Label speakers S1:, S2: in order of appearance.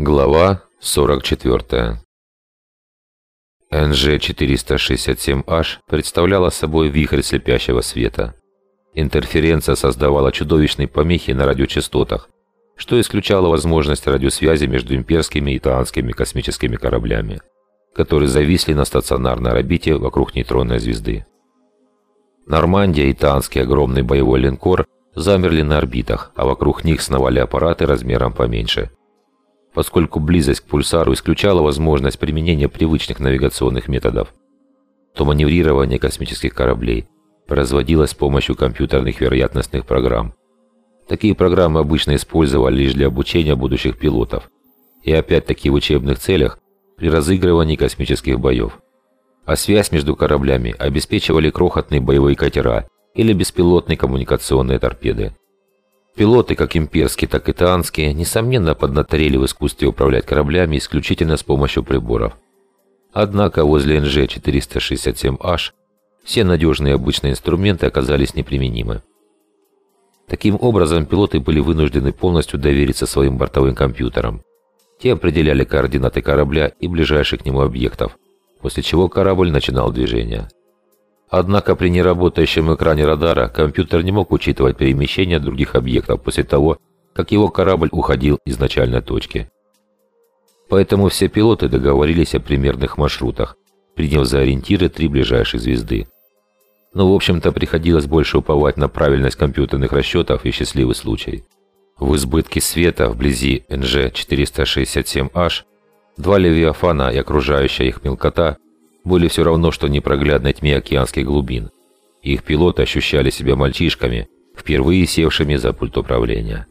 S1: Глава 44 НЖ-467H представляла собой вихрь слепящего света. Интерференция создавала чудовищные помехи на радиочастотах, что исключало возможность радиосвязи между имперскими и таанскими космическими кораблями, которые зависли на стационарной орбите вокруг нейтронной звезды. Нормандия и таанский огромный боевой линкор замерли на орбитах, а вокруг них сновали аппараты размером поменьше – поскольку близость к пульсару исключала возможность применения привычных навигационных методов, то маневрирование космических кораблей производилось с помощью компьютерных вероятностных программ. Такие программы обычно использовали лишь для обучения будущих пилотов и опять-таки в учебных целях при разыгрывании космических боев. А связь между кораблями обеспечивали крохотные боевые катера или беспилотные коммуникационные торпеды. Пилоты, как имперские, так и таанские, несомненно поднаторели в искусстве управлять кораблями исключительно с помощью приборов. Однако возле НЖ-467H все надежные обычные инструменты оказались неприменимы. Таким образом, пилоты были вынуждены полностью довериться своим бортовым компьютерам. Те определяли координаты корабля и ближайших к нему объектов, после чего корабль начинал движение. Однако при неработающем экране радара компьютер не мог учитывать перемещение других объектов после того, как его корабль уходил из начальной точки. Поэтому все пилоты договорились о примерных маршрутах, приняв за ориентиры три ближайшие звезды. Но в общем-то приходилось больше уповать на правильность компьютерных расчетов и счастливый случай. В избытке света вблизи НЖ-467H два Левиафана и окружающая их мелкота – были все равно, что непроглядной тьме океанских глубин. Их пилоты ощущали себя мальчишками, впервые севшими за пульт управления.